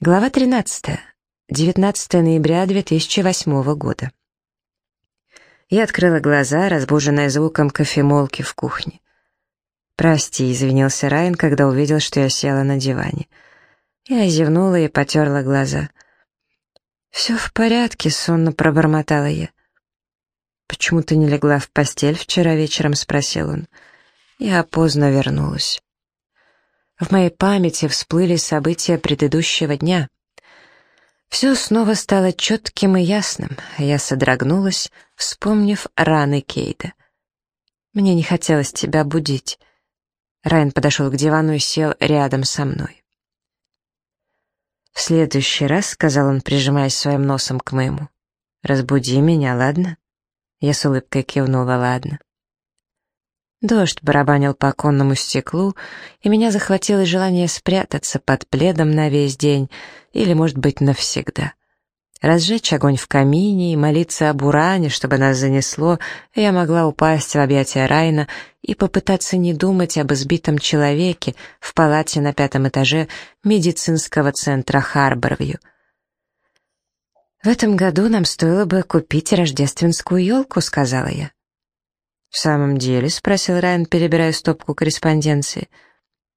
Глава 13. 19 ноября 2008 года. Я открыла глаза, разбуженная звуком кофемолки в кухне. «Прости», — извинился Райан, когда увидел, что я села на диване. Я зевнула и потерла глаза. «Все в порядке», — сонно пробормотала я. «Почему ты не легла в постель вчера вечером?» — спросил он. Я поздно вернулась. В моей памяти всплыли события предыдущего дня. Все снова стало четким и ясным. Я содрогнулась, вспомнив раны Кейда. Мне не хотелось тебя будить. Райан подошел к дивану и сел рядом со мной. «В следующий раз», — сказал он, прижимаясь своим носом к моему, — «разбуди меня, ладно?» Я с улыбкой кивнула, ладно. Дождь барабанил по оконному стеклу, и меня захватило желание спрятаться под пледом на весь день или, может быть, навсегда. Разжечь огонь в камине и молиться об уране, чтобы нас занесло, я могла упасть в объятия Райна и попытаться не думать об избитом человеке в палате на пятом этаже медицинского центра Харборвью. «В этом году нам стоило бы купить рождественскую елку», — сказала я. «В самом деле?» — спросил Райан, перебирая стопку корреспонденции.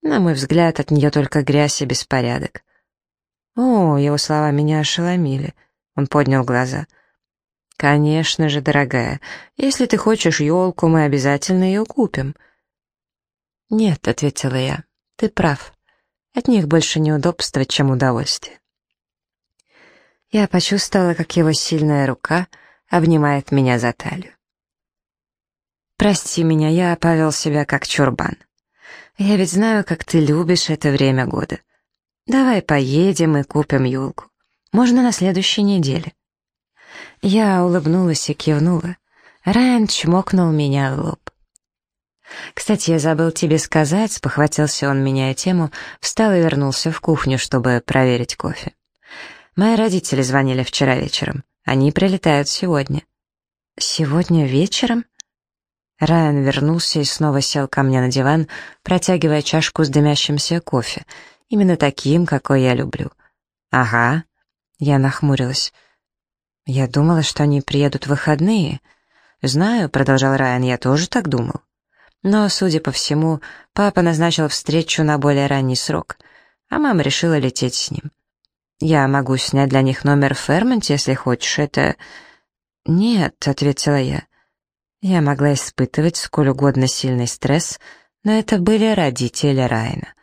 На мой взгляд, от нее только грязь и беспорядок. О, его слова меня ошеломили. Он поднял глаза. «Конечно же, дорогая, если ты хочешь елку, мы обязательно ее купим». «Нет», — ответила я, — «ты прав. От них больше неудобства, чем удовольствие». Я почувствовала, как его сильная рука обнимает меня за талию. Прости меня, я повел себя как чурбан. Я ведь знаю, как ты любишь это время года. Давай поедем и купим елку. Можно на следующей неделе. Я улыбнулась и кивнула. Райан чмокнул меня в лоб. «Кстати, я забыл тебе сказать», — спохватился он, меняя тему, встал и вернулся в кухню, чтобы проверить кофе. «Мои родители звонили вчера вечером. Они прилетают сегодня». «Сегодня вечером?» Райан вернулся и снова сел ко мне на диван, протягивая чашку с дымящимся кофе. Именно таким, какой я люблю. «Ага». Я нахмурилась. «Я думала, что они приедут в выходные». «Знаю», — продолжал Райан, — «я тоже так думал». Но, судя по всему, папа назначил встречу на более ранний срок, а мама решила лететь с ним. «Я могу снять для них номер в Фермонте, если хочешь, это...» «Нет», — ответила я. Я могла испытывать сколь угодно сильный стресс, но это были родители Райна.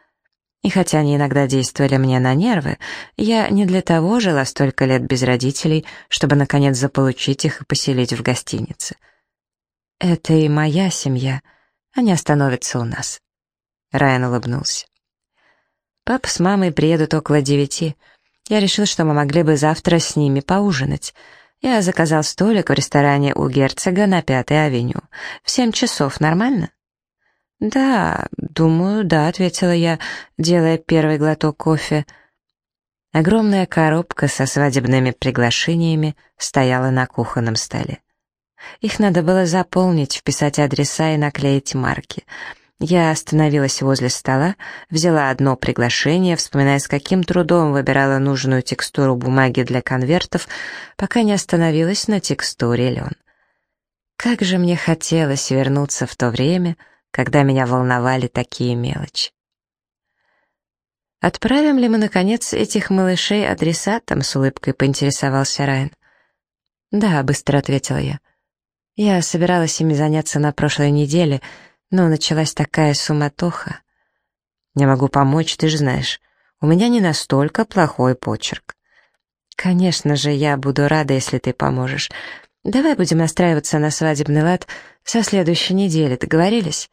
И хотя они иногда действовали мне на нервы, я не для того жила столько лет без родителей, чтобы, наконец, заполучить их и поселить в гостинице. Это и моя семья, они остановятся у нас. Райан улыбнулся. Папа с мамой приедут около девяти. Я решил, что мы могли бы завтра с ними поужинать — я заказал столик в ресторане у герцога на Пятой авеню. В семь часов нормально? «Да, думаю, да», — ответила я, делая первый глоток кофе. Огромная коробка со свадебными приглашениями стояла на кухонном столе. Их надо было заполнить, вписать адреса и наклеить марки — я остановилась возле стола, взяла одно приглашение, вспоминая, с каким трудом выбирала нужную текстуру бумаги для конвертов, пока не остановилась на текстуре лен. Как же мне хотелось вернуться в то время, когда меня волновали такие мелочи. «Отправим ли мы, наконец, этих малышей адресатам?» — с улыбкой поинтересовался Райан. «Да», — быстро ответила я. «Я собиралась ими заняться на прошлой неделе», но началась такая суматоха. Не могу помочь, ты же знаешь. У меня не настолько плохой почерк. Конечно же, я буду рада, если ты поможешь. Давай будем настраиваться на свадебный лад со следующей недели, договорились?»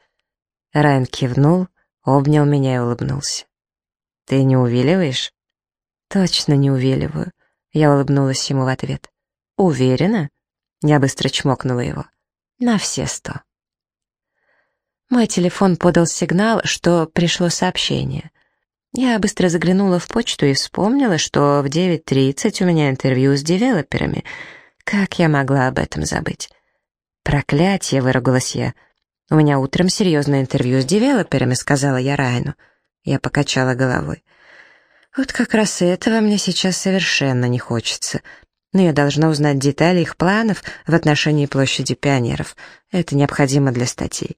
Райан кивнул, обнял меня и улыбнулся. «Ты не увиливаешь?» «Точно не увиливаю», — я улыбнулась ему в ответ. «Уверена?» Я быстро чмокнула его. «На все сто». Мой телефон подал сигнал, что пришло сообщение. Я быстро заглянула в почту и вспомнила, что в 9.30 у меня интервью с девелоперами. Как я могла об этом забыть? «Проклятие!» — выругалась я. «У меня утром серьезное интервью с девелоперами», — сказала я Райну. Я покачала головой. Вот как раз этого мне сейчас совершенно не хочется. Но я должна узнать детали их планов в отношении площади пионеров. Это необходимо для статей.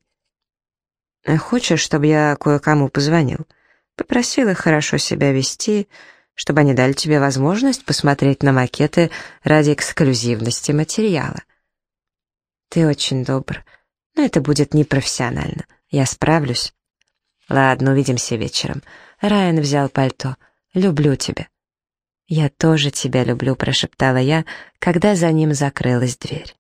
Хочешь, чтобы я кое-кому позвонил? Попросил их хорошо себя вести, чтобы они дали тебе возможность посмотреть на макеты ради эксклюзивности материала. Ты очень добр, но это будет непрофессионально. Я справлюсь. Ладно, увидимся вечером. Райан взял пальто. Люблю тебя. Я тоже тебя люблю, прошептала я, когда за ним закрылась дверь.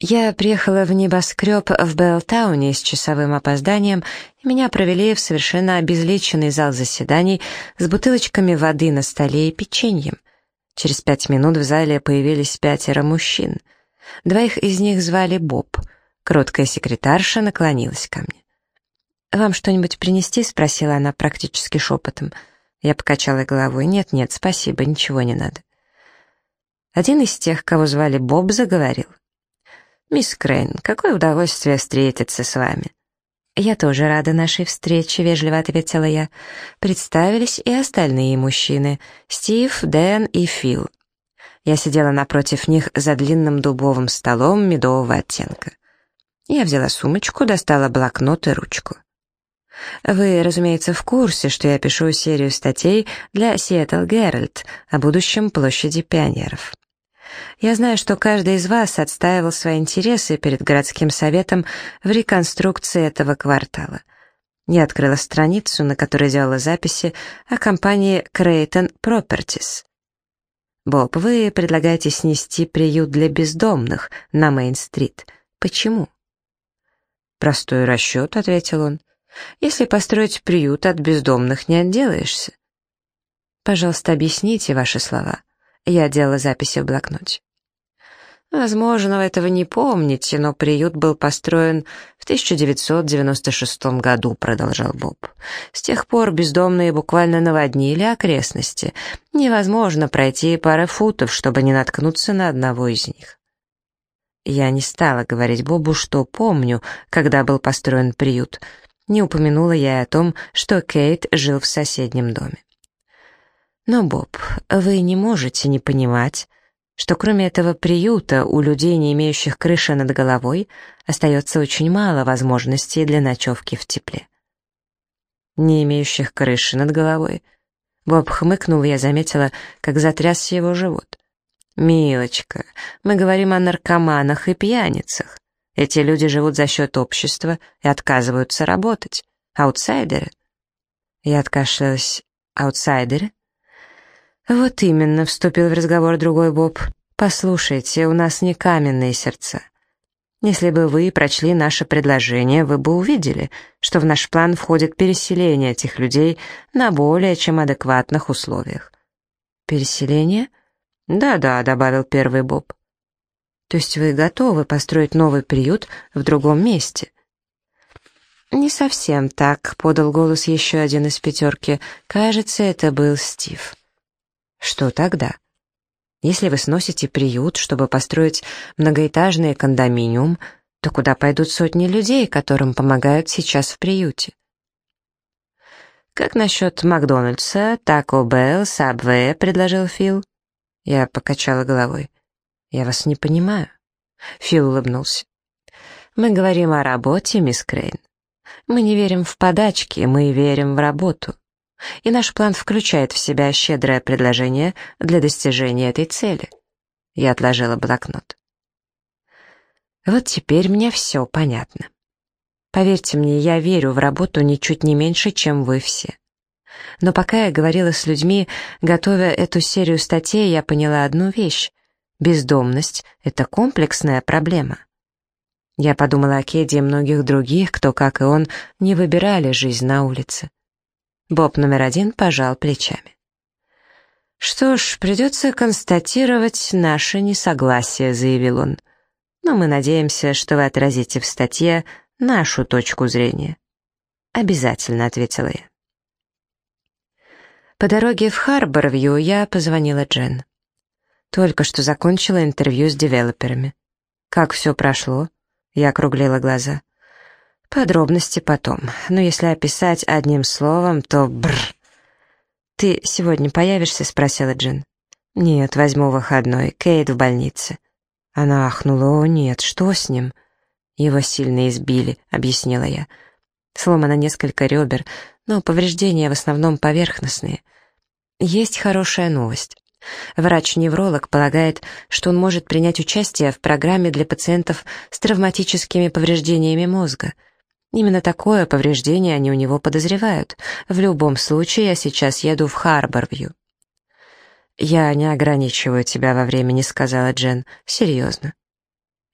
Я приехала в небоскреб в Беллтауне с часовым опозданием, и меня провели в совершенно обезличенный зал заседаний с бутылочками воды на столе и печеньем. Через пять минут в зале появились пятеро мужчин. Двоих из них звали Боб. Кроткая секретарша наклонилась ко мне. «Вам что-нибудь принести?» — спросила она практически шепотом. Я покачала головой. «Нет-нет, спасибо, ничего не надо». Один из тех, кого звали Боб, заговорил. «Мисс Крейн, какое удовольствие встретиться с вами». «Я тоже рада нашей встрече», — вежливо ответила я. Представились и остальные мужчины — Стив, Дэн и Фил. Я сидела напротив них за длинным дубовым столом медового оттенка. Я взяла сумочку, достала блокнот и ручку. Вы, разумеется, в курсе, что я пишу серию статей для Seattle Herald о будущем площади пионеров. Я знаю, что каждый из вас отстаивал свои интересы перед городским советом в реконструкции этого квартала. Я открыла страницу, на которой делала записи о компании Creighton Properties. Боб, вы предлагаете снести приют для бездомных на Мейн-стрит. Почему? «Простой расчет», — ответил он. «Если построить приют, от бездомных не отделаешься». «Пожалуйста, объясните ваши слова». Я делала записи в блокноте. Возможно, вы этого не помните, но приют был построен в 1996 году, продолжал Боб. С тех пор бездомные буквально наводнили окрестности. Невозможно пройти пары футов, чтобы не наткнуться на одного из них. Я не стала говорить Бобу, что помню, когда был построен приют. Не упомянула я и о том, что Кейт жил в соседнем доме. Но, Боб, вы не можете не понимать, что кроме этого приюта у людей, не имеющих крыши над головой, остается очень мало возможностей для ночевки в тепле. Не имеющих крыши над головой. Боб хмыкнул, я заметила, как затрясся его живот. «Милочка, мы говорим о наркоманах и пьяницах. Эти люди живут за счет общества и отказываются работать. Аутсайдеры». Я откашлялась. «Аутсайдеры?» «Вот именно», — вступил в разговор другой Боб. «Послушайте, у нас не каменные сердца. Если бы вы прочли наше предложение, вы бы увидели, что в наш план входит переселение этих людей на более чем адекватных условиях». «Переселение?» «Да-да», — добавил первый Боб. «То есть вы готовы построить новый приют в другом месте?» «Не совсем так», — подал голос еще один из пятерки. «Кажется, это был Стив». Что тогда? Если вы сносите приют, чтобы построить многоэтажный кондоминиум, то куда пойдут сотни людей, которым помогают сейчас в приюте? «Как насчет Макдональдса, Тако Белл, Сабвея?» — предложил Фил. Я покачала головой. «Я вас не понимаю». Фил улыбнулся. «Мы говорим о работе, мисс Крейн. Мы не верим в подачки, мы верим в работу. И наш план включает в себя щедрое предложение для достижения этой цели. Я отложила блокнот. Вот теперь мне все понятно. Поверьте мне, я верю в работу ничуть не меньше, чем вы все. Но пока я говорила с людьми, готовя эту серию статей, я поняла одну вещь. Бездомность — это комплексная проблема. Я подумала о Кеде и многих других, кто, как и он, не выбирали жизнь на улице. Боб номер один пожал плечами. «Что ж, придется констатировать наше несогласие», — заявил он. «Но мы надеемся, что вы отразите в статье нашу точку зрения». «Обязательно», — ответила я. По дороге в Харборвью я позвонила Джен. Только что закончила интервью с девелоперами. Как все прошло? Я округлила глаза. Подробности потом, но если описать одним словом, то бр. «Ты сегодня появишься?» — спросила Джин. «Нет, возьму выходной. Кейт в больнице». Она ахнула. «О, нет, что с ним?» «Его сильно избили», — объяснила я. Сломано несколько ребер, но повреждения в основном поверхностные. Есть хорошая новость. Врач-невролог полагает, что он может принять участие в программе для пациентов с травматическими повреждениями мозга. Именно такое повреждение они у него подозревают. В любом случае, я сейчас еду в Харборвью. «Я не ограничиваю тебя во времени», — сказала Джен. «Серьезно».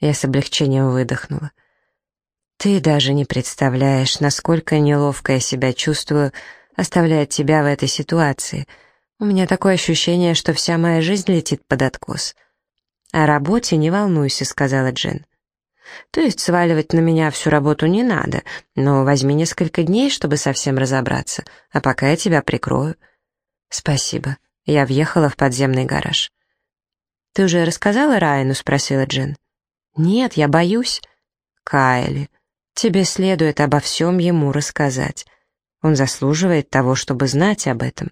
Я с облегчением выдохнула. «Ты даже не представляешь, насколько неловко я себя чувствую, оставляя тебя в этой ситуации. У меня такое ощущение, что вся моя жизнь летит под откос». «О работе не волнуйся», — сказала Джен. «То есть сваливать на меня всю работу не надо, но возьми несколько дней, чтобы совсем разобраться, а пока я тебя прикрою». «Спасибо». Я въехала в подземный гараж. «Ты уже рассказала Райану?» — спросила Джин. «Нет, я боюсь». «Кайли, тебе следует обо всем ему рассказать. Он заслуживает того, чтобы знать об этом».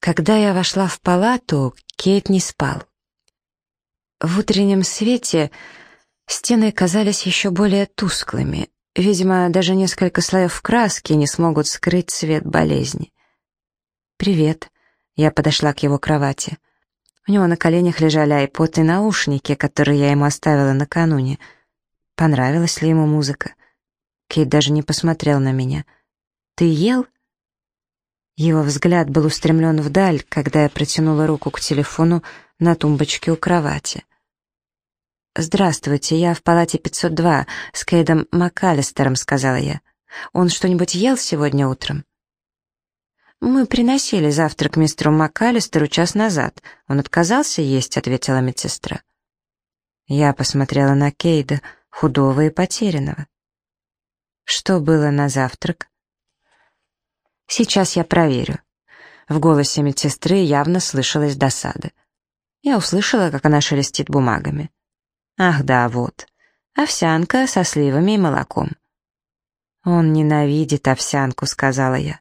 Когда я вошла в палату, Кейт не спал. В утреннем свете стены казались еще более тусклыми. Видимо, даже несколько слоев краски не смогут скрыть цвет болезни. «Привет». Я подошла к его кровати. У него на коленях лежали айпод и наушники, которые я ему оставила накануне. Понравилась ли ему музыка? Кейт даже не посмотрел на меня. «Ты ел?» Его взгляд был устремлен вдаль, когда я протянула руку к телефону на тумбочке у кровати. «Здравствуйте, я в палате 502 с Кейдом МакАлистером», — сказала я. «Он что-нибудь ел сегодня утром?» «Мы приносили завтрак мистеру МакАлистеру час назад. Он отказался есть», — ответила медсестра. Я посмотрела на Кейда, худого и потерянного. «Что было на завтрак?» «Сейчас я проверю». В голосе медсестры явно слышалась досада. Я услышала, как она шелестит бумагами. «Ах да, вот. Овсянка со сливами и молоком». «Он ненавидит овсянку», — сказала я.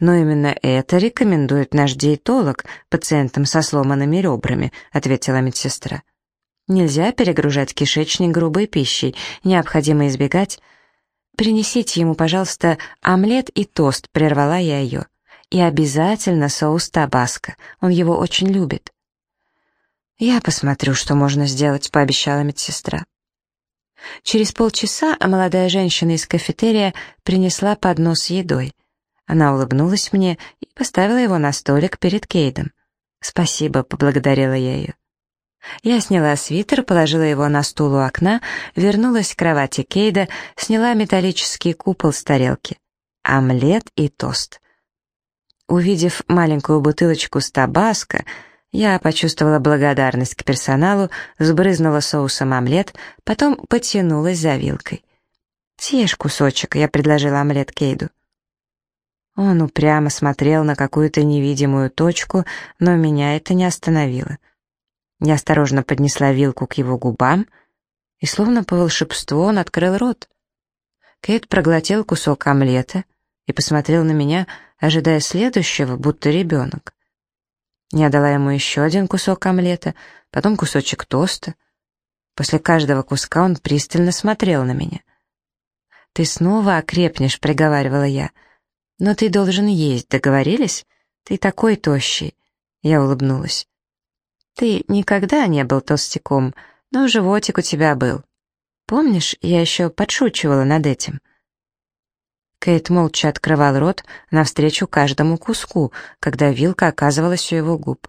Но именно это рекомендует наш диетолог пациентам со сломанными ребрами, ответила медсестра. Нельзя перегружать кишечник грубой пищей, необходимо избегать. Принесите ему, пожалуйста, омлет и тост, прервала я ее. И обязательно соус табаско, он его очень любит. «Я посмотрю, что можно сделать», — пообещала медсестра. Через полчаса молодая женщина из кафетерия принесла поднос с едой. Она улыбнулась мне и поставила его на столик перед Кейдом. «Спасибо», — поблагодарила я ее. Я сняла свитер, положила его на стул у окна, вернулась к кровати Кейда, сняла металлический купол с тарелки. Омлет и тост. Увидев маленькую бутылочку с табаско, я почувствовала благодарность к персоналу, сбрызнула соусом омлет, потом потянулась за вилкой. «Съешь кусочек», — я предложила омлет Кейду. Он упрямо смотрел на какую-то невидимую точку, но меня это не остановило. Я осторожно поднесла вилку к его губам, и словно по волшебству он открыл рот. Кейт проглотил кусок омлета и посмотрел на меня, ожидая следующего, будто ребенок. Я дала ему еще один кусок омлета, потом кусочек тоста. После каждого куска он пристально смотрел на меня. «Ты снова окрепнешь», — приговаривала я, — «Но ты должен есть, договорились? Ты такой тощий». Я улыбнулась. «Ты никогда не был толстяком, но животик у тебя был. Помнишь, я еще подшучивала над этим?» Кейт молча открывал рот навстречу каждому куску, когда вилка оказывалась у его губ.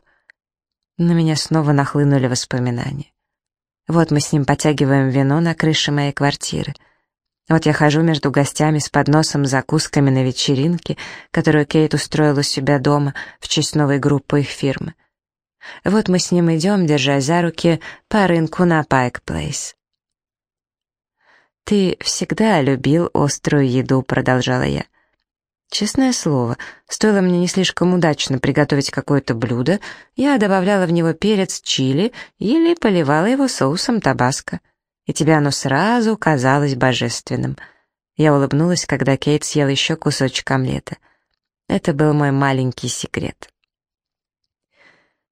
На меня снова нахлынули воспоминания. Вот мы с ним потягиваем вино на крыше моей квартиры — вот я хожу между гостями с подносом закусками на вечеринке, которую Кейт устроил у себя дома в честь новой группы их фирмы. Вот мы с ним идем, держась за руки, по рынку на Пайк Плейс. «Ты всегда любил острую еду», — продолжала я. Честное слово, стоило мне не слишком удачно приготовить какое-то блюдо, я добавляла в него перец чили или поливала его соусом табаско и тебе оно сразу казалось божественным. Я улыбнулась, когда Кейт съел еще кусочек омлета. Это был мой маленький секрет.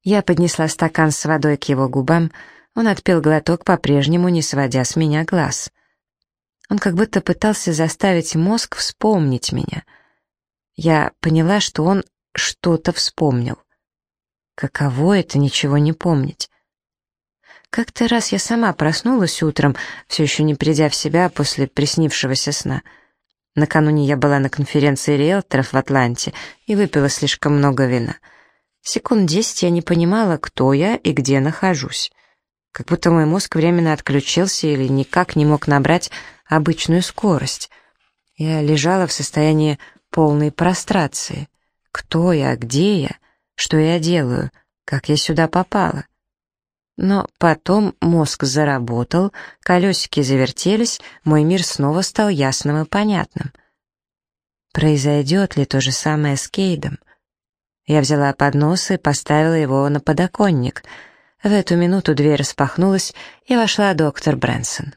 Я поднесла стакан с водой к его губам, он отпил глоток, по-прежнему не сводя с меня глаз. Он как будто пытался заставить мозг вспомнить меня. Я поняла, что он что-то вспомнил. Каково это ничего не помнить? Как-то раз я сама проснулась утром, все еще не придя в себя после приснившегося сна. Накануне я была на конференции риэлторов в Атланте и выпила слишком много вина. Секунд десять я не понимала, кто я и где нахожусь. Как будто мой мозг временно отключился или никак не мог набрать обычную скорость. Я лежала в состоянии полной прострации. Кто я, где я, что я делаю, как я сюда попала? Но потом мозг заработал, колесики завертелись, мой мир снова стал ясным и понятным. Произойдет ли то же самое с Кейдом? Я взяла поднос и поставила его на подоконник. В эту минуту дверь распахнулась, и вошла доктор Брэнсон.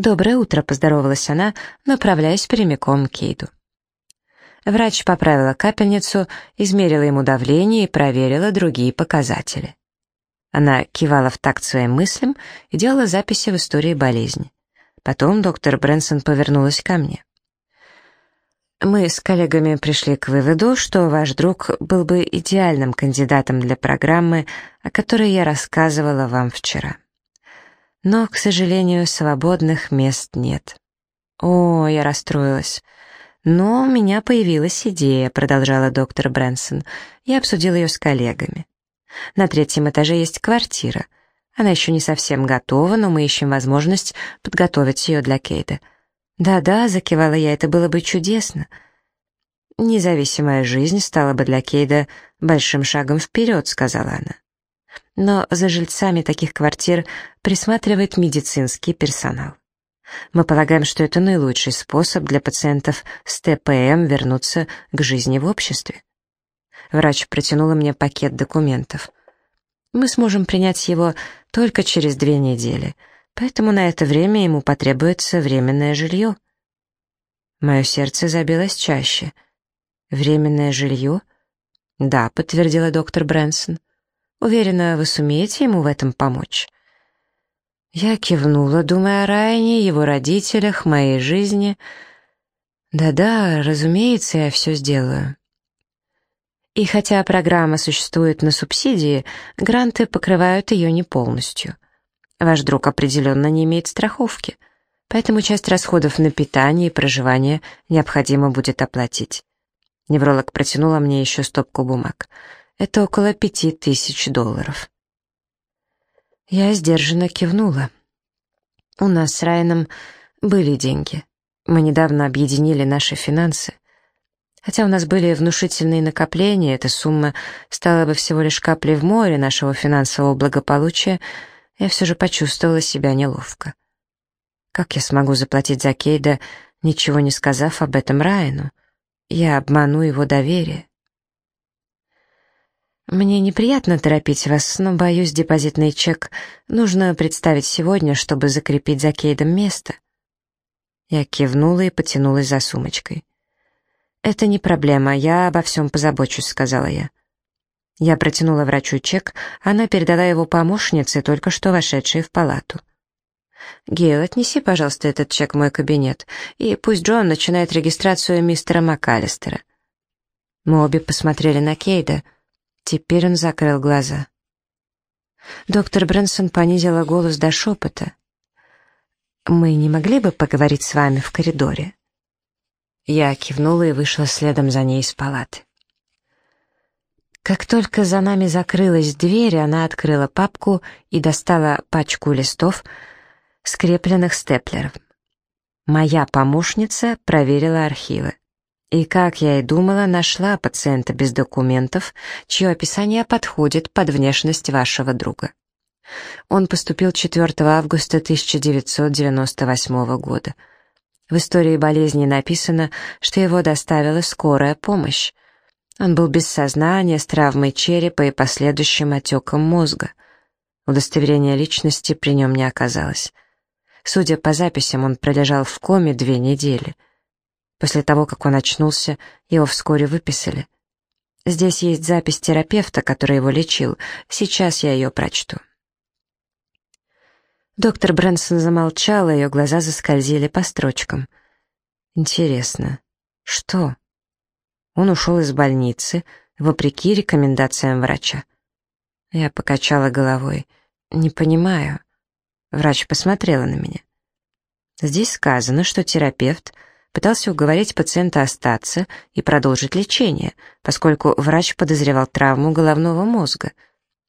«Доброе утро», — поздоровалась она, направляясь прямиком к Кейду. Врач поправила капельницу, измерила ему давление и проверила другие показатели. Она кивала в такт своим мыслям и делала записи в истории болезни. Потом доктор Брэнсон повернулась ко мне. Мы с коллегами пришли к выводу, что ваш друг был бы идеальным кандидатом для программы, о которой я рассказывала вам вчера. Но, к сожалению, свободных мест нет. О, я расстроилась. Но у меня появилась идея, продолжала доктор Брэнсон. Я обсудила ее с коллегами. На третьем этаже есть квартира. Она еще не совсем готова, но мы ищем возможность подготовить ее для Кейда. «Да-да», — закивала я, — «это было бы чудесно». «Независимая жизнь стала бы для Кейда большим шагом вперед», — сказала она но за жильцами таких квартир присматривает медицинский персонал. Мы полагаем, что это наилучший способ для пациентов с ТПМ вернуться к жизни в обществе. Врач протянула мне пакет документов. Мы сможем принять его только через две недели, поэтому на это время ему потребуется временное жилье. Мое сердце забилось чаще. «Временное жилье?» «Да», — подтвердила доктор Брэнсон. Уверена, вы сумеете ему в этом помочь?» Я кивнула, думая о Райане, его родителях, моей жизни. «Да-да, разумеется, я все сделаю». И хотя программа существует на субсидии, гранты покрывают ее не полностью. Ваш друг определенно не имеет страховки, поэтому часть расходов на питание и проживание необходимо будет оплатить. Невролог протянула мне еще стопку бумаг — это около пяти тысяч долларов. Я сдержанно кивнула. У нас с Райаном были деньги. Мы недавно объединили наши финансы. Хотя у нас были внушительные накопления, эта сумма стала бы всего лишь каплей в море нашего финансового благополучия, я все же почувствовала себя неловко. Как я смогу заплатить за Кейда, ничего не сказав об этом Райану? Я обману его доверие. «Мне неприятно торопить вас, но, боюсь, депозитный чек нужно представить сегодня, чтобы закрепить за Кейдом место». Я кивнула и потянулась за сумочкой. «Это не проблема, я обо всем позабочусь», — сказала я. Я протянула врачу чек, она передала его помощнице, только что вошедшей в палату. «Гейл, отнеси, пожалуйста, этот чек в мой кабинет, и пусть Джон начинает регистрацию мистера МакАлистера». Мы обе посмотрели на Кейда — Теперь он закрыл глаза. Доктор Брэнсон понизила голос до шепота. «Мы не могли бы поговорить с вами в коридоре?» Я кивнула и вышла следом за ней из палаты. Как только за нами закрылась дверь, она открыла папку и достала пачку листов, скрепленных степлером. Моя помощница проверила архивы. И, как я и думала, нашла пациента без документов, чье описание подходит под внешность вашего друга. Он поступил 4 августа 1998 года. В истории болезни написано, что его доставила скорая помощь. Он был без сознания, с травмой черепа и последующим отеком мозга. Удостоверения личности при нем не оказалось. Судя по записям, он пролежал в коме две недели — После того, как он очнулся, его вскоре выписали. Здесь есть запись терапевта, который его лечил. Сейчас я ее прочту. Доктор Брэнсон замолчала, ее глаза заскользили по строчкам. Интересно, что? Он ушел из больницы, вопреки рекомендациям врача. Я покачала головой. «Не понимаю». Врач посмотрела на меня. Здесь сказано, что терапевт пытался уговорить пациента остаться и продолжить лечение, поскольку врач подозревал травму головного мозга.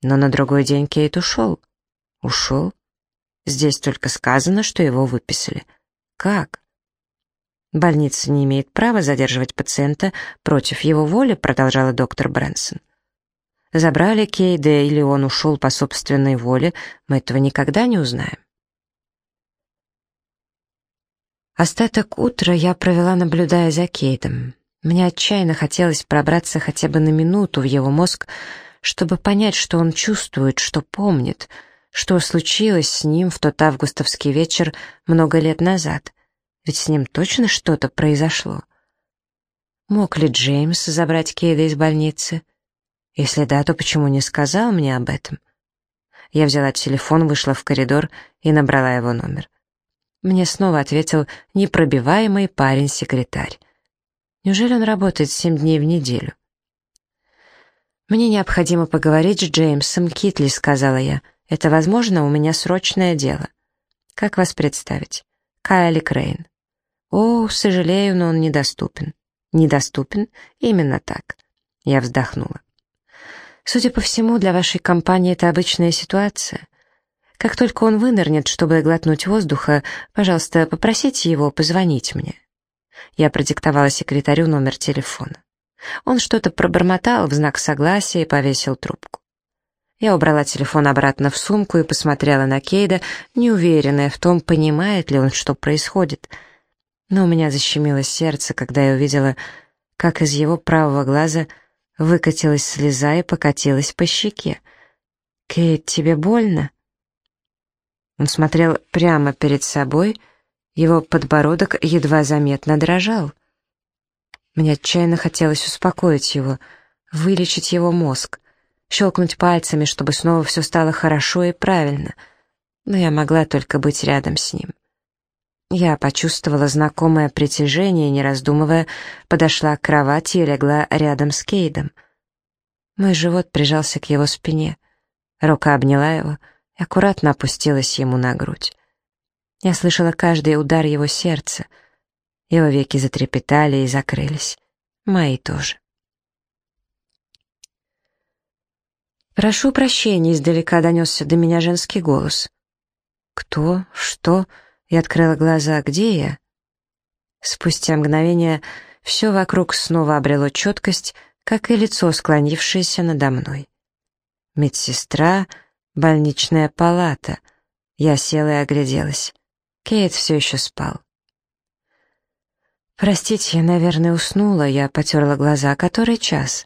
Но на другой день Кейт ушел. Ушел? Здесь только сказано, что его выписали. Как? Больница не имеет права задерживать пациента против его воли, продолжала доктор Брэнсон. Забрали Кейда или он ушел по собственной воле, мы этого никогда не узнаем. Остаток утра я провела, наблюдая за Кейдом. Мне отчаянно хотелось пробраться хотя бы на минуту в его мозг, чтобы понять, что он чувствует, что помнит, что случилось с ним в тот августовский вечер много лет назад. Ведь с ним точно что-то произошло. Мог ли Джеймс забрать Кейда из больницы? Если да, то почему не сказал мне об этом? Я взяла телефон, вышла в коридор и набрала его номер. Мне снова ответил непробиваемый парень-секретарь. Неужели он работает семь дней в неделю? «Мне необходимо поговорить с Джеймсом Китли», — сказала я. «Это возможно, у меня срочное дело». «Как вас представить?» «Кайли Крейн». «О, сожалею, но он недоступен». «Недоступен? Именно так». Я вздохнула. Судя по всему, для вашей компании это обычная ситуация. Как только он вынырнет, чтобы глотнуть воздуха, пожалуйста, попросите его позвонить мне. Я продиктовала секретарю номер телефона. Он что-то пробормотал в знак согласия и повесил трубку. Я убрала телефон обратно в сумку и посмотрела на Кейда, неуверенная в том, понимает ли он, что происходит. Но у меня защемило сердце, когда я увидела, как из его правого глаза — Выкатилась слеза и покатилась по щеке. «Кейт, тебе больно?» Он смотрел прямо перед собой, его подбородок едва заметно дрожал. Мне отчаянно хотелось успокоить его, вылечить его мозг, щелкнуть пальцами, чтобы снова все стало хорошо и правильно, но я могла только быть рядом с ним. Я почувствовала знакомое притяжение и, не раздумывая, подошла к кровати и легла рядом с Кейдом. Мой живот прижался к его спине. Рука обняла его аккуратно опустилась ему на грудь. Я слышала каждый удар его сердца. Его веки затрепетали и закрылись. Мои тоже. «Прошу прощения», — издалека донесся до меня женский голос. «Кто? Что?» Я открыла глаза. «Где я?» Спустя мгновение все вокруг снова обрело четкость, как и лицо, склонившееся надо мной. Медсестра, больничная палата. Я села и огляделась. Кейт все еще спал. «Простите, я, наверное, уснула», — я потерла глаза. «Который час?»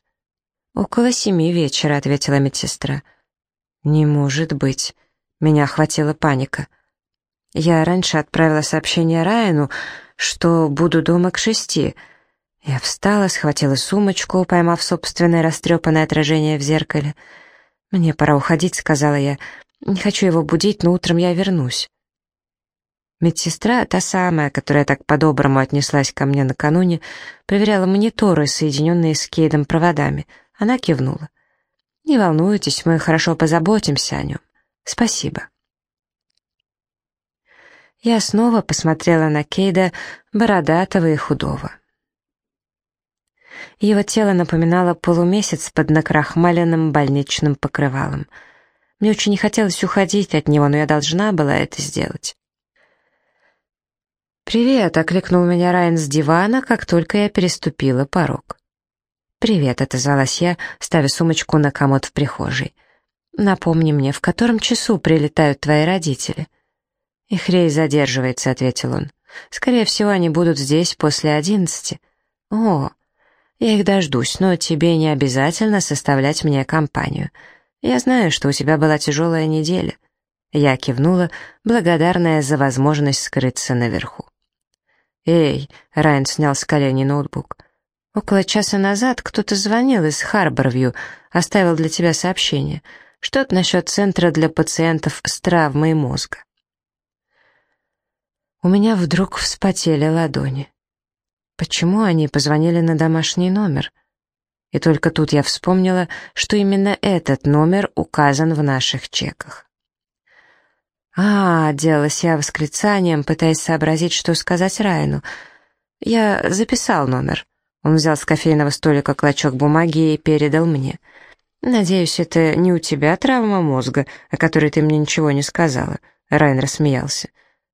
«Около семи вечера», — ответила медсестра. «Не может быть». Меня охватила паника. Я раньше отправила сообщение Райану, что буду дома к шести. Я встала, схватила сумочку, поймав собственное растрепанное отражение в зеркале. «Мне пора уходить», — сказала я. «Не хочу его будить, но утром я вернусь». Медсестра, та самая, которая так по-доброму отнеслась ко мне накануне, проверяла мониторы, соединенные с Кейдом проводами. Она кивнула. «Не волнуйтесь, мы хорошо позаботимся о нем. Спасибо». Я снова посмотрела на Кейда, бородатого и худого. Его тело напоминало полумесяц под накрахмаленным больничным покрывалом. Мне очень не хотелось уходить от него, но я должна была это сделать. «Привет!» — окликнул меня Райан с дивана, как только я переступила порог. «Привет!» — отозвалась я, ставя сумочку на комод в прихожей. «Напомни мне, в котором часу прилетают твои родители?» «Их рейс задерживается», — ответил он. «Скорее всего, они будут здесь после одиннадцати». «О, я их дождусь, но тебе не обязательно составлять мне компанию. Я знаю, что у тебя была тяжелая неделя». Я кивнула, благодарная за возможность скрыться наверху. «Эй!» — Райан снял с колени ноутбук. «Около часа назад кто-то звонил из Харборвью, оставил для тебя сообщение. Что-то насчет центра для пациентов с травмой мозга». У меня вдруг вспотели ладони. Почему они позвонили на домашний номер? И только тут я вспомнила, что именно этот номер указан в наших чеках. «А, — делалась я восклицанием, пытаясь сообразить, что сказать Райану. Я записал номер». Он взял с кофейного столика клочок бумаги и передал мне. «Надеюсь, это не у тебя травма мозга, о которой ты мне ничего не сказала?» Райан рассмеялся.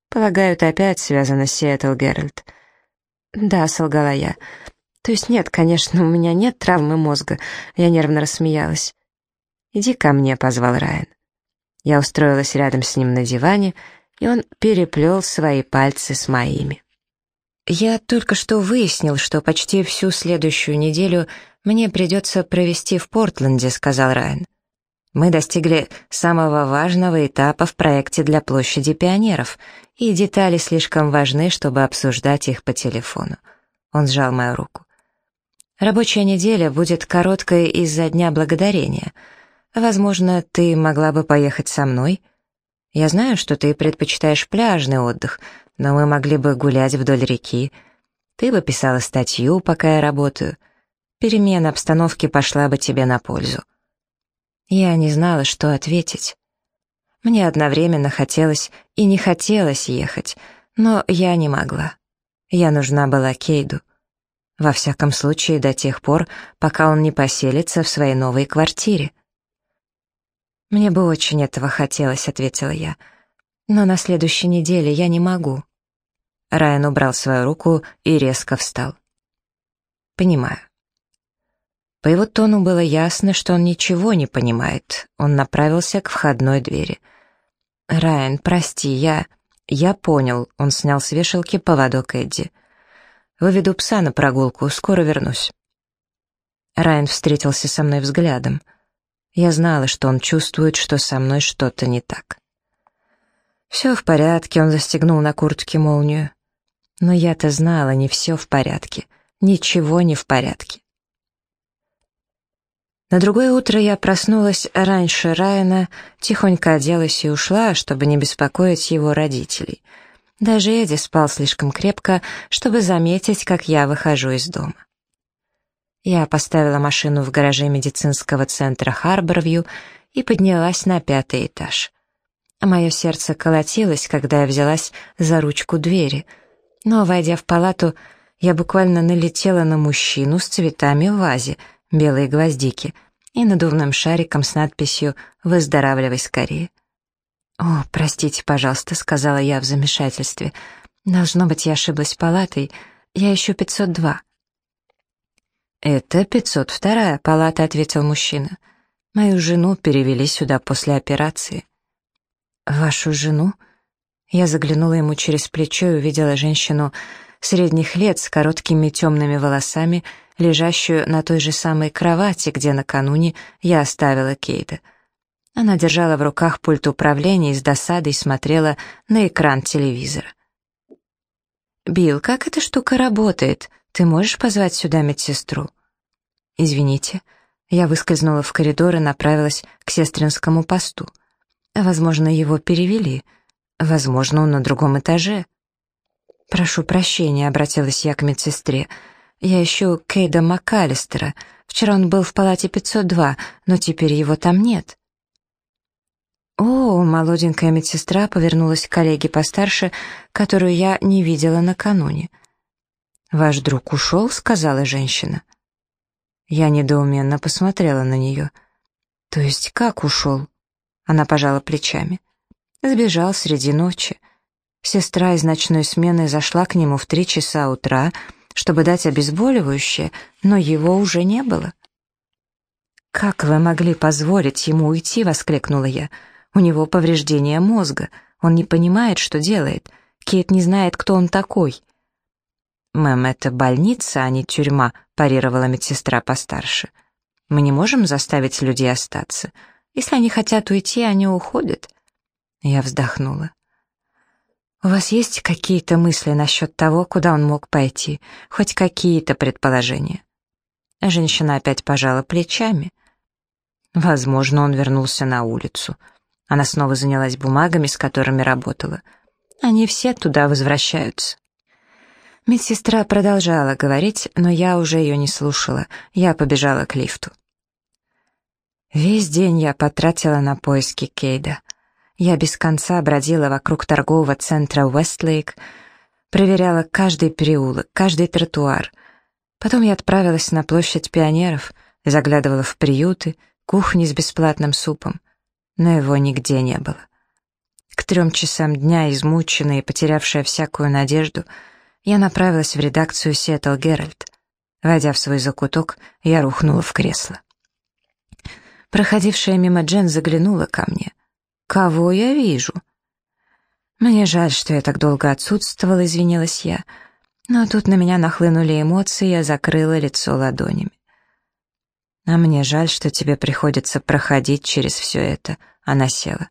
«Полагаю, ты опять связана с Сиэтл, Геральт». «Да», — солгала я. «То есть нет, конечно, у меня нет травмы мозга». Я нервно рассмеялась. «Иди ко мне», — позвал Райан. Я устроилась рядом с ним на диване, и он переплел свои пальцы с моими. Я только что выяснил, что почти всю следующую неделю мне придется провести в Портленде, сказал Райан. Мы достигли самого важного этапа в проекте для площади пионеров, и детали слишком важны, чтобы обсуждать их по телефону. Он сжал мою руку. Рабочая неделя будет короткой из-за Дня Благодарения — Возможно, ты могла бы поехать со мной? Я знаю, что ты предпочитаешь пляжный отдых, но мы могли бы гулять вдоль реки. Ты бы писала статью, пока я работаю. Перемена обстановки пошла бы тебе на пользу. Я не знала, что ответить. Мне одновременно хотелось и не хотелось ехать, но я не могла. Я нужна была Кейду. Во всяком случае, до тех пор, пока он не поселится в своей новой квартире. «Мне бы очень этого хотелось», — ответила я. «Но на следующей неделе я не могу». Райан убрал свою руку и резко встал. «Понимаю». По его тону было ясно, что он ничего не понимает. Он направился к входной двери. «Райан, прости, я...» «Я понял», — он снял с вешалки поводок Эдди. «Выведу пса на прогулку, скоро вернусь». Райан встретился со мной взглядом — я знала, что он чувствует, что со мной что-то не так. «Все в порядке», — он застегнул на куртке молнию. Но я-то знала, не все в порядке. Ничего не в порядке. На другое утро я проснулась раньше Райана, тихонько оделась и ушла, чтобы не беспокоить его родителей. Даже Эдди спал слишком крепко, чтобы заметить, как я выхожу из дома. Я поставила машину в гараже медицинского центра Харборвью и поднялась на пятый этаж. Мое сердце колотилось, когда я взялась за ручку двери, но, войдя в палату, я буквально налетела на мужчину с цветами в вазе, белые гвоздики, и надувным шариком с надписью «Выздоравливай скорее». «О, простите, пожалуйста», — сказала я в замешательстве. «Должно быть, я ошиблась палатой. Я ищу 502». «Это 502-я палата», — ответил мужчина. «Мою жену перевели сюда после операции». «Вашу жену?» Я заглянула ему через плечо и увидела женщину средних лет с короткими темными волосами, лежащую на той же самой кровати, где накануне я оставила Кейда. Она держала в руках пульт управления и с досадой смотрела на экран телевизора. «Билл, как эта штука работает?» Ты можешь позвать сюда медсестру?» «Извините». Я выскользнула в коридор и направилась к сестринскому посту. Возможно, его перевели. Возможно, он на другом этаже. «Прошу прощения», — обратилась я к медсестре. «Я ищу Кейда МакАлистера. Вчера он был в палате 502, но теперь его там нет». «О!» — молоденькая медсестра повернулась к коллеге постарше, которую я не видела накануне. «Ваш друг ушел?» — сказала женщина. Я недоуменно посмотрела на нее. «То есть как ушел?» Она пожала плечами. Сбежал среди ночи. Сестра из ночной смены зашла к нему в три часа утра, чтобы дать обезболивающее, но его уже не было. «Как вы могли позволить ему уйти?» — воскликнула я. «У него повреждение мозга. Он не понимает, что делает. Кейт не знает, кто он такой. «Мэм, это больница, а не тюрьма», — парировала медсестра постарше. «Мы не можем заставить людей остаться. Если они хотят уйти, они уходят». Я вздохнула. «У вас есть какие-то мысли насчет того, куда он мог пойти? Хоть какие-то предположения?» Женщина опять пожала плечами. Возможно, он вернулся на улицу. Она снова занялась бумагами, с которыми работала. Они все туда возвращаются. Медсестра продолжала говорить, но я уже ее не слушала. Я побежала к лифту. Весь день я потратила на поиски Кейда. Я без конца бродила вокруг торгового центра Уэстлейк, проверяла каждый переулок, каждый тротуар. Потом я отправилась на площадь пионеров, заглядывала в приюты, кухни с бесплатным супом, но его нигде не было. К трем часам дня, измученная и потерявшая всякую надежду, я направилась в редакцию «Сиэтл Геральт». Войдя в свой закуток, я рухнула в кресло. Проходившая мимо Джен заглянула ко мне. «Кого я вижу?» «Мне жаль, что я так долго отсутствовала», — извинилась я. Но тут на меня нахлынули эмоции, я закрыла лицо ладонями. «А мне жаль, что тебе приходится проходить через все это», — она села.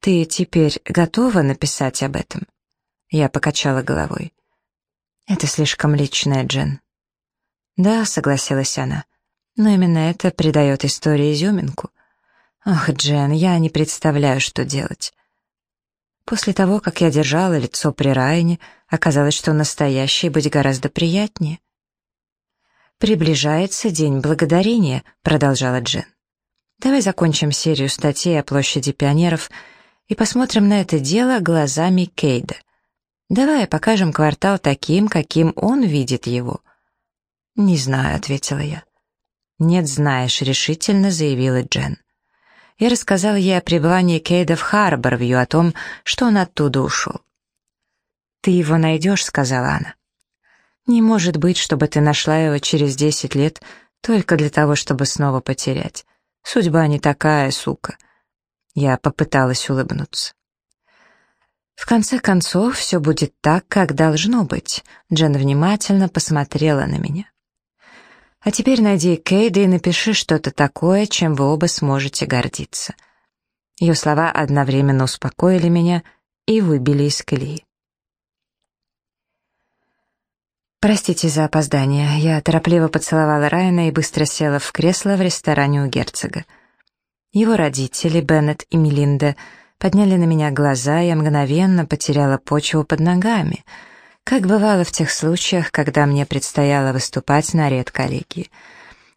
«Ты теперь готова написать об этом?» Я покачала головой. «Это слишком личное, Джен». «Да», — согласилась она, — «но именно это придает истории изюминку». Ах, Джен, я не представляю, что делать. После того, как я держала лицо при Райане, оказалось, что настоящий быть гораздо приятнее. «Приближается День Благодарения», — продолжала Джен. «Давай закончим серию статей о площади пионеров и посмотрим на это дело глазами Кейда. Давай покажем квартал таким, каким он видит его». «Не знаю», — ответила я. «Нет, знаешь», — решительно заявила Джен и рассказал ей о пребывании Кейда в Харборвью, о том, что он оттуда ушел. «Ты его найдешь», — сказала она. «Не может быть, чтобы ты нашла его через десять лет только для того, чтобы снова потерять. Судьба не такая, сука». Я попыталась улыбнуться. «В конце концов, все будет так, как должно быть», — Джен внимательно посмотрела на меня. А теперь найди Кейда и напиши что-то такое, чем вы оба сможете гордиться». Ее слова одновременно успокоили меня и выбили из колеи. «Простите за опоздание. Я торопливо поцеловала Райана и быстро села в кресло в ресторане у герцога. Его родители, Беннет и Мелинда, подняли на меня глаза, и я мгновенно потеряла почву под ногами — как бывало в тех случаях, когда мне предстояло выступать на редколлегии.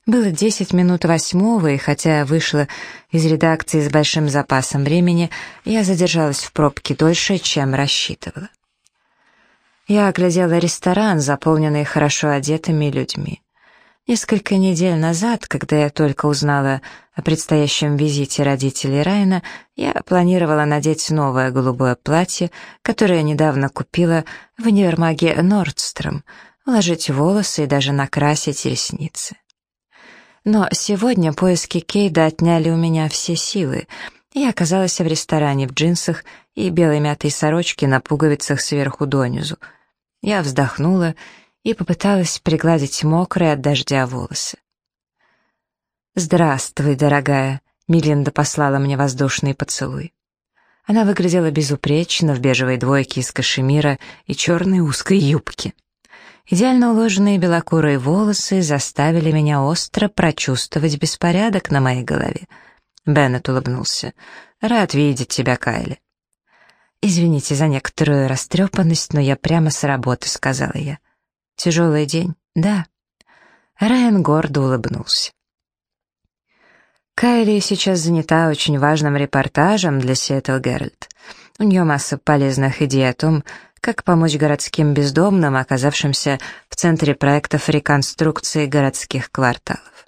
Было десять минут восьмого, и хотя я вышла из редакции с большим запасом времени, я задержалась в пробке дольше, чем рассчитывала. Я оглядела ресторан, заполненный хорошо одетыми людьми. Несколько недель назад, когда я только узнала о предстоящем визите родителей Райана, я планировала надеть новое голубое платье, которое недавно купила в универмаге Нордстром, уложить волосы и даже накрасить ресницы. Но сегодня поиски Кейда отняли у меня все силы. Я оказалась в ресторане в джинсах и белой мятой сорочке на пуговицах сверху донизу. Я вздохнула и попыталась пригладить мокрые от дождя волосы. «Здравствуй, дорогая», — Милинда послала мне воздушный поцелуй. Она выглядела безупречно в бежевой двойке из кашемира и черной узкой юбке. Идеально уложенные белокурые волосы заставили меня остро прочувствовать беспорядок на моей голове. Беннет улыбнулся. «Рад видеть тебя, Кайли». «Извините за некоторую растрепанность, но я прямо с работы», — сказала я. Тяжелый день, да. Райан гордо улыбнулся. Кайли сейчас занята очень важным репортажем для Seattle Геральт. У нее масса полезных идей о том, как помочь городским бездомным, оказавшимся в центре проектов реконструкции городских кварталов.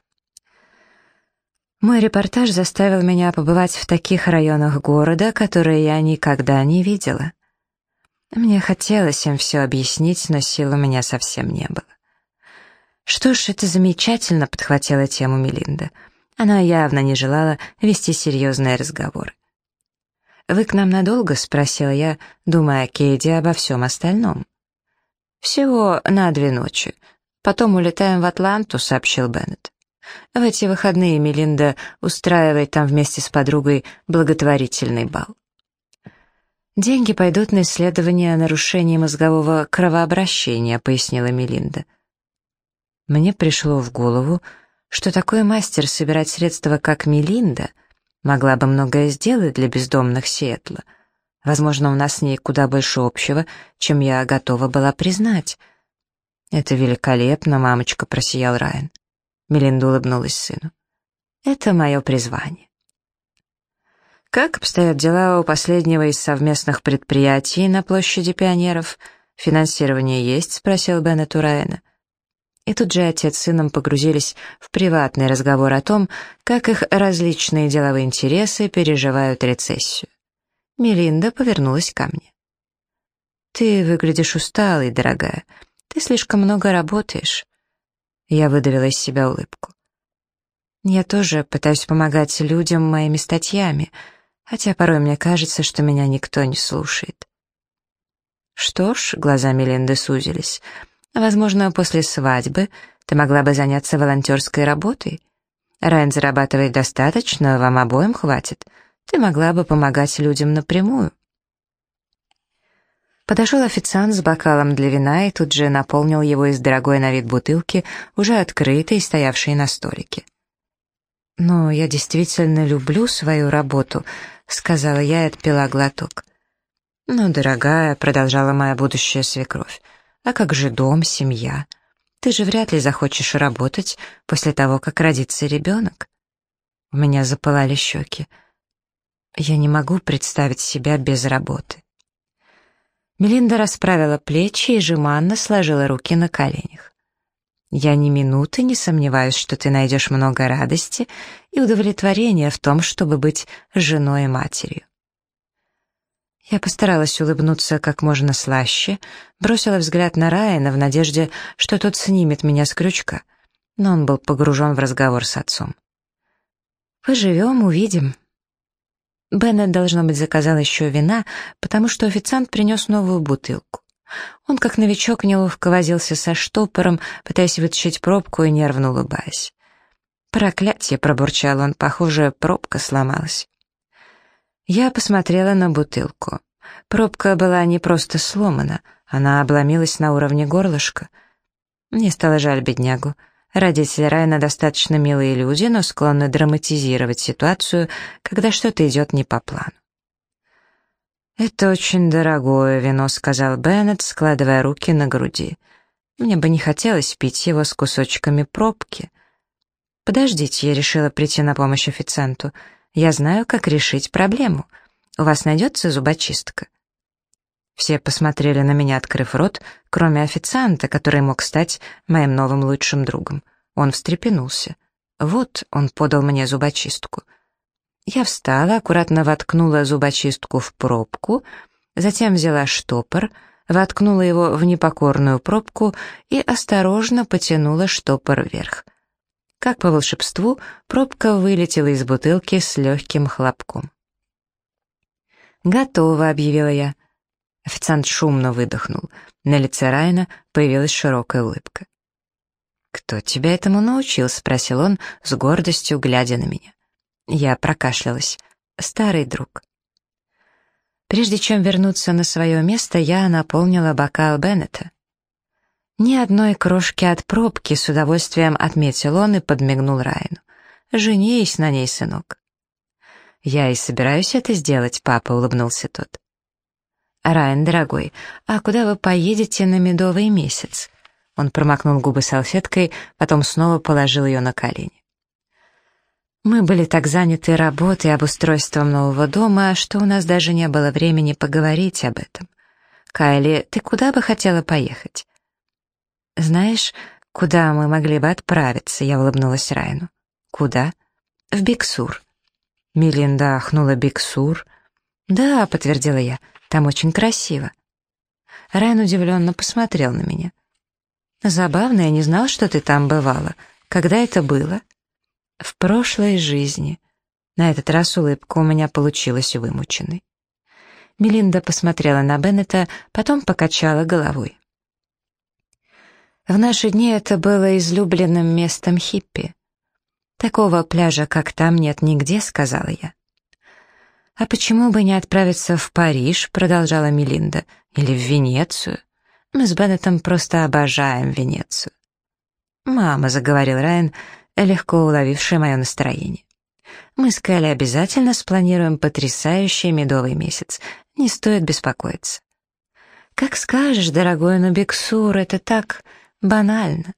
Мой репортаж заставил меня побывать в таких районах города, которые я никогда не видела. Мне хотелось им все объяснить, но сил у меня совсем не было. «Что ж, это замечательно», — подхватила тему Мелинда. Она явно не желала вести серьезные разговоры. «Вы к нам надолго?» — спросила я, думая о Кейде обо всем остальном. «Всего на две ночи. Потом улетаем в Атланту», — сообщил Беннет. В эти выходные Мелинда устраивает там вместе с подругой благотворительный бал. «Деньги пойдут на исследование нарушений мозгового кровообращения», — пояснила Мелинда. Мне пришло в голову, что такой мастер собирать средства, как Мелинда, могла бы многое сделать для бездомных Сиэтла. Возможно, у нас с ней куда больше общего, чем я готова была признать. «Это великолепно, мамочка», — просиял Райан. Мелинда улыбнулась сыну. «Это мое призвание». Как обстоят дела у последнего из совместных предприятий на площади пионеров? Финансирование есть? спросил Беннет у Райана. И тут же отец с сыном погрузились в приватный разговор о том, как их различные деловые интересы переживают рецессию. Мелинда повернулась ко мне. «Ты выглядишь усталой, дорогая. Ты слишком много работаешь». Я выдавила из себя улыбку. «Я тоже пытаюсь помогать людям моими статьями», хотя порой мне кажется, что меня никто не слушает. Что ж, глаза Меленды сузились. Возможно, после свадьбы ты могла бы заняться волонтерской работой. Райан зарабатывает достаточно, вам обоим хватит. Ты могла бы помогать людям напрямую. Подошел официант с бокалом для вина и тут же наполнил его из дорогой на вид бутылки, уже открытой стоявшей на столике. «Но я действительно люблю свою работу», — сказала я и отпила глоток. «Ну, дорогая», — продолжала моя будущая свекровь, «а как же дом, семья? Ты же вряд ли захочешь работать после того, как родится ребенок». У меня запылали щеки. Я не могу представить себя без работы. Мелинда расправила плечи и жеманно сложила руки на коленях. Я ни минуты не сомневаюсь, что ты найдешь много радости и удовлетворения в том, чтобы быть женой и матерью. Я постаралась улыбнуться как можно слаще, бросила взгляд на Райана в надежде, что тот снимет меня с крючка, но он был погружен в разговор с отцом. «Поживем, увидим». Беннет, должно быть, заказал еще вина, потому что официант принес новую бутылку. Он, как новичок, неловко возился со штопором, пытаясь вытащить пробку и нервно улыбаясь. «Проклятье!» — пробурчал он. «Похоже, пробка сломалась». Я посмотрела на бутылку. Пробка была не просто сломана, она обломилась на уровне горлышка. Мне стало жаль беднягу. Родители Райана достаточно милые люди, но склонны драматизировать ситуацию, когда что-то идет не по плану. «Это очень дорогое вино», — сказал Беннет, складывая руки на груди. «Мне бы не хотелось пить его с кусочками пробки». «Подождите, я решила прийти на помощь официанту. Я знаю, как решить проблему. У вас найдется зубочистка?» Все посмотрели на меня, открыв рот, кроме официанта, который мог стать моим новым лучшим другом. Он встрепенулся. «Вот», — он подал мне зубочистку — я встала, аккуратно воткнула зубочистку в пробку, затем взяла штопор, воткнула его в непокорную пробку и осторожно потянула штопор вверх. Как по волшебству, пробка вылетела из бутылки с легким хлопком. «Готово», — объявила я. Официант шумно выдохнул. На лице Райна появилась широкая улыбка. «Кто тебя этому научил?» — спросил он с гордостью, глядя на меня. Я прокашлялась. Старый друг. Прежде чем вернуться на свое место, я наполнила бокал Беннета. Ни одной крошки от пробки с удовольствием отметил он и подмигнул Райну. «Женись на ней, сынок». «Я и собираюсь это сделать, папа», — улыбнулся тот. «Райан, дорогой, а куда вы поедете на медовый месяц?» Он промокнул губы салфеткой, потом снова положил ее на колени. Мы были так заняты работой и обустройством нового дома, что у нас даже не было времени поговорить об этом. Кайли, ты куда бы хотела поехать? Знаешь, куда мы могли бы отправиться? Я улыбнулась Райну. Куда? В Биксур. Мелинда ахнула Биксур. Да, подтвердила я, там очень красиво. Райан удивленно посмотрел на меня. Забавно, я не знал, что ты там бывала. Когда это было? В прошлой жизни. На этот раз улыбка у меня получилась вымученной. Мелинда посмотрела на Беннета, потом покачала головой. В наши дни это было излюбленным местом хиппи. Такого пляжа, как там, нет нигде, сказала я. «А почему бы не отправиться в Париж?» — продолжала Мелинда. «Или в Венецию? Мы с Беннетом просто обожаем Венецию». «Мама», — заговорил Райан, легко уловивший мое настроение. «Мы с Кэлли обязательно спланируем потрясающий медовый месяц. Не стоит беспокоиться». «Как скажешь, дорогой, но Бексур, это так банально».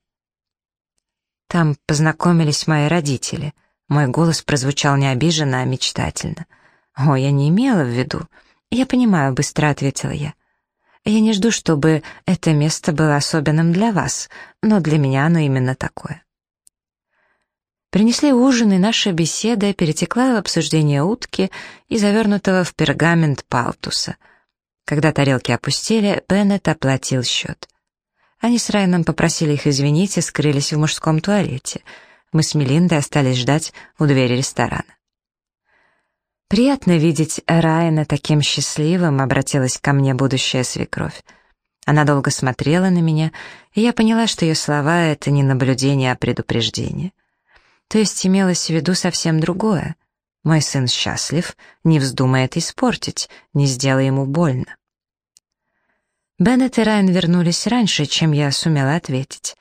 Там познакомились мои родители. Мой голос прозвучал не обиженно, а мечтательно. «О, я не имела в виду. Я понимаю», — быстро ответила я. «Я не жду, чтобы это место было особенным для вас, но для меня оно именно такое». Принесли ужин, и наша беседа перетекла в обсуждение утки и завернутого в пергамент палтуса. Когда тарелки опустили, Беннет оплатил счет. Они с Райаном попросили их извинить и скрылись в мужском туалете. Мы с Мелиндой остались ждать у двери ресторана. «Приятно видеть Райана таким счастливым», — обратилась ко мне будущая свекровь. Она долго смотрела на меня, и я поняла, что ее слова — это не наблюдение, а предупреждение. То есть имелось в виду совсем другое. Мой сын счастлив, не вздумай это испортить, не сделай ему больно. Беннет и Райан вернулись раньше, чем я сумела ответить.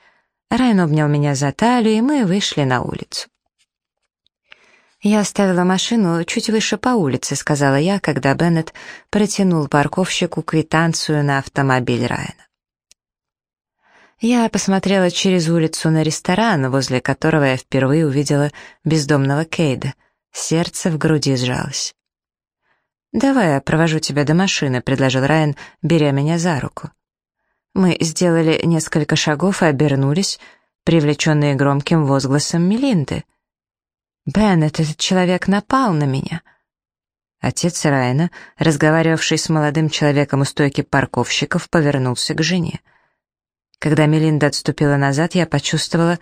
Райан обнял меня за талию, и мы вышли на улицу. «Я оставила машину чуть выше по улице», — сказала я, когда Беннет протянул парковщику квитанцию на автомобиль Райана. Я посмотрела через улицу на ресторан, возле которого я впервые увидела бездомного Кейда. Сердце в груди сжалось. «Давай я провожу тебя до машины», — предложил Райан, беря меня за руку. Мы сделали несколько шагов и обернулись, привлеченные громким возгласом Мелинды — Беннет, этот человек напал на меня. Отец Райана, разговаривавший с молодым человеком у стойки парковщиков, повернулся к жене. Когда Мелинда отступила назад, я почувствовала,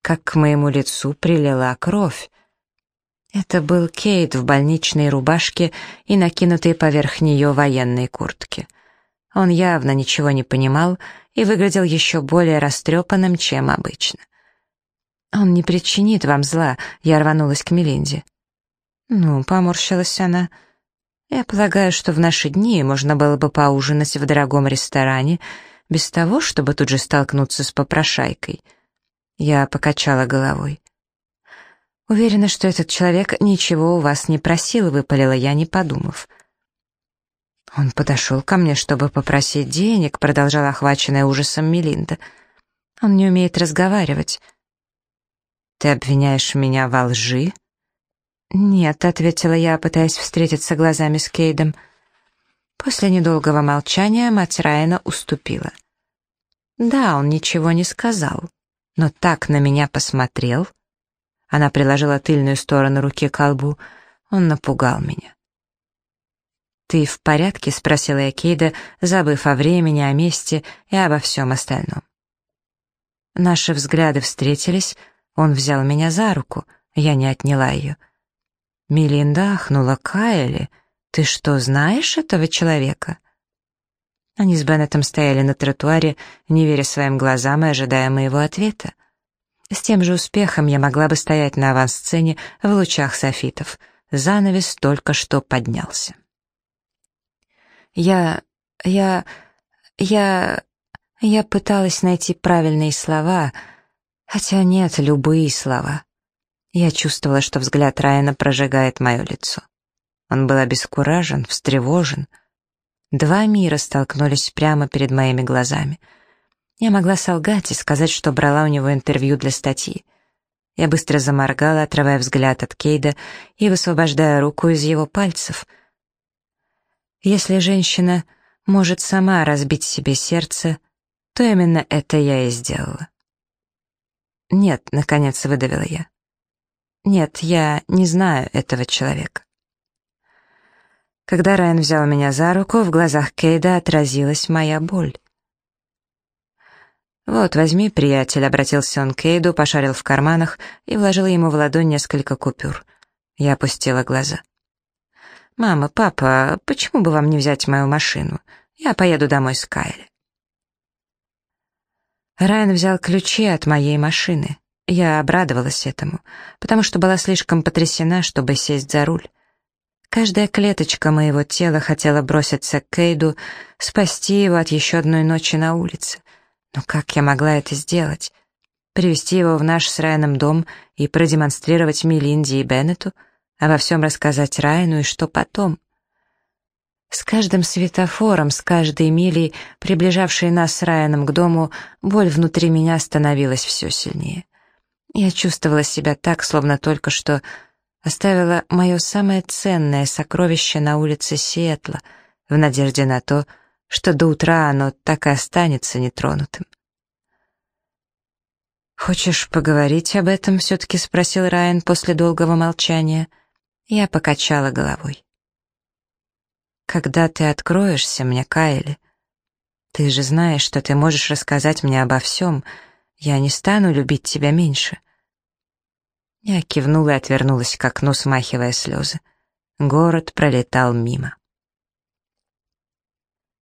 как к моему лицу прилила кровь. Это был Кейт в больничной рубашке и накинутой поверх нее военной куртке. Он явно ничего не понимал и выглядел еще более растрепанным, чем обычно. «Он не причинит вам зла», — я рванулась к Мелинде. «Ну», — поморщилась она, — «я полагаю, что в наши дни можно было бы поужинать в дорогом ресторане, без того, чтобы тут же столкнуться с попрошайкой». Я покачала головой. «Уверена, что этот человек ничего у вас не просил», — выпалила я, не подумав. «Он подошел ко мне, чтобы попросить денег», — продолжала охваченная ужасом Мелинда. «Он не умеет разговаривать». «Ты обвиняешь меня во лжи?» «Нет», — ответила я, пытаясь встретиться глазами с Кейдом. После недолгого молчания мать Райана уступила. «Да, он ничего не сказал, но так на меня посмотрел». Она приложила тыльную сторону руки к колбу. Он напугал меня. «Ты в порядке?» — спросила я Кейда, забыв о времени, о месте и обо всем остальном. Наши взгляды встретились, он взял меня за руку, я не отняла ее. Мелинда ахнула Кайли. «Ты что, знаешь этого человека?» Они с Беннетом стояли на тротуаре, не веря своим глазам и ожидая моего ответа. С тем же успехом я могла бы стоять на авансцене в лучах софитов. Занавес только что поднялся. Я... я... я... я пыталась найти правильные слова — Хотя нет, любые слова. Я чувствовала, что взгляд Райана прожигает мое лицо. Он был обескуражен, встревожен. Два мира столкнулись прямо перед моими глазами. Я могла солгать и сказать, что брала у него интервью для статьи. Я быстро заморгала, отрывая взгляд от Кейда и высвобождая руку из его пальцев. Если женщина может сама разбить себе сердце, то именно это я и сделала. «Нет», — наконец выдавила я. «Нет, я не знаю этого человека». Когда Райан взял меня за руку, в глазах Кейда отразилась моя боль. «Вот, возьми, приятель», — обратился он к Кейду, пошарил в карманах и вложил ему в ладонь несколько купюр. Я опустила глаза. «Мама, папа, почему бы вам не взять мою машину? Я поеду домой с Кайли». Райан взял ключи от моей машины. Я обрадовалась этому, потому что была слишком потрясена, чтобы сесть за руль. Каждая клеточка моего тела хотела броситься к Кейду, спасти его от еще одной ночи на улице. Но как я могла это сделать? Привести его в наш с Райаном дом и продемонстрировать Мелинде и Беннету, обо всем рассказать Райану и что потом? С каждым светофором, с каждой милей, приближавшей нас с Райаном к дому, боль внутри меня становилась все сильнее. Я чувствовала себя так, словно только что оставила мое самое ценное сокровище на улице Сиэтла, в надежде на то, что до утра оно так и останется нетронутым. «Хочешь поговорить об этом?» — все-таки спросил Райан после долгого молчания. Я покачала головой. «Когда ты откроешься мне, Кайли? Ты же знаешь, что ты можешь рассказать мне обо всем. Я не стану любить тебя меньше». Я кивнула и отвернулась к окну, смахивая слезы. Город пролетал мимо.